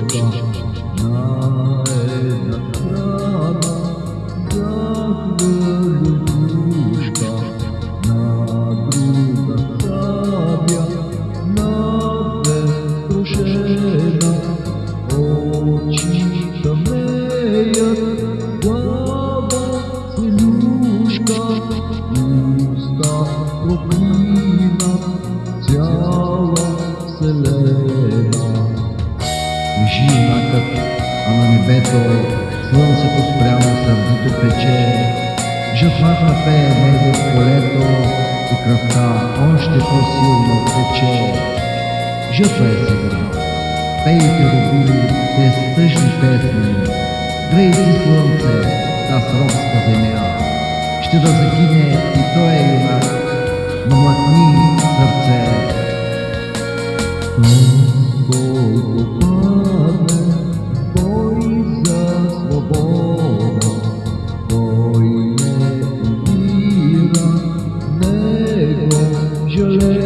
Krishna. Небето слънцето спрямо сърдито пече. Жътвата пее него в полето и кръвта още по-силно тече. Жътва е сега. Пейте, рубини, тези тъжни песни. Грей си слънце, таз робска земя. Ще да загине и той е юнак, но млъкни сърце. Който падне, Angeles.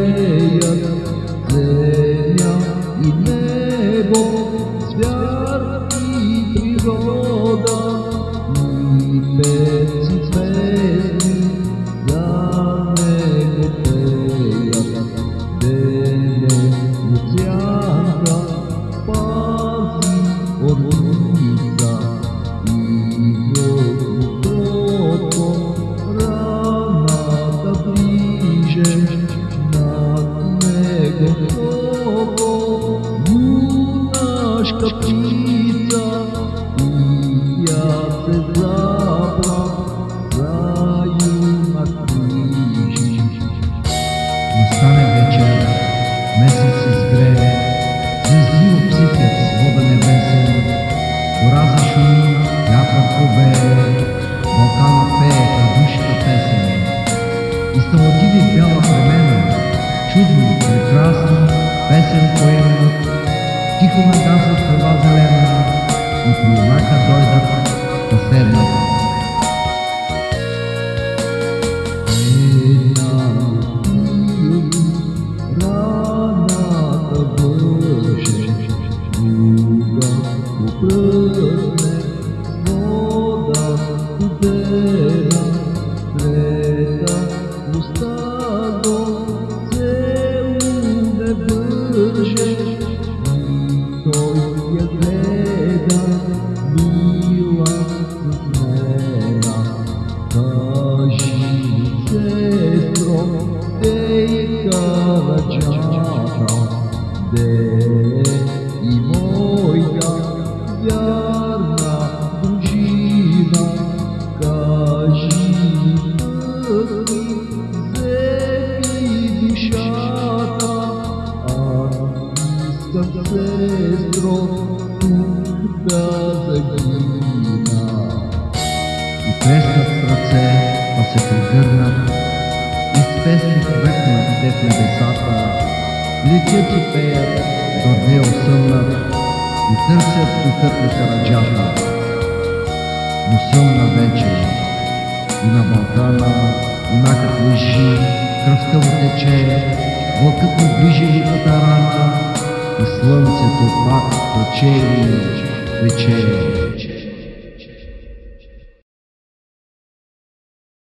Птица и тя се запра за юнак ближи. Настане вечер, месец изгрее, звезди обсипят свода небесен, гора зашуми, вятър повее, вълкана пее крадушка песен. И в бяла премена, чудни, прекрасни, песен поемат, que comandava os cavalos alemães e foi lá que da Sérvia. Thank you. Вярна дружина. Кажи ми, вземи душата, аз искам, сестро, тук да загина. и плескат с ръце, па се прегърнат, и с песни те в небесата, летят пеят, гордео съмнат, и търсят духът на караджата. Но съмна вече, и на Балкана, юнакът лежи, кръвта му тече, вълкът му движи ликата рана, и слънцето пак печели, печели.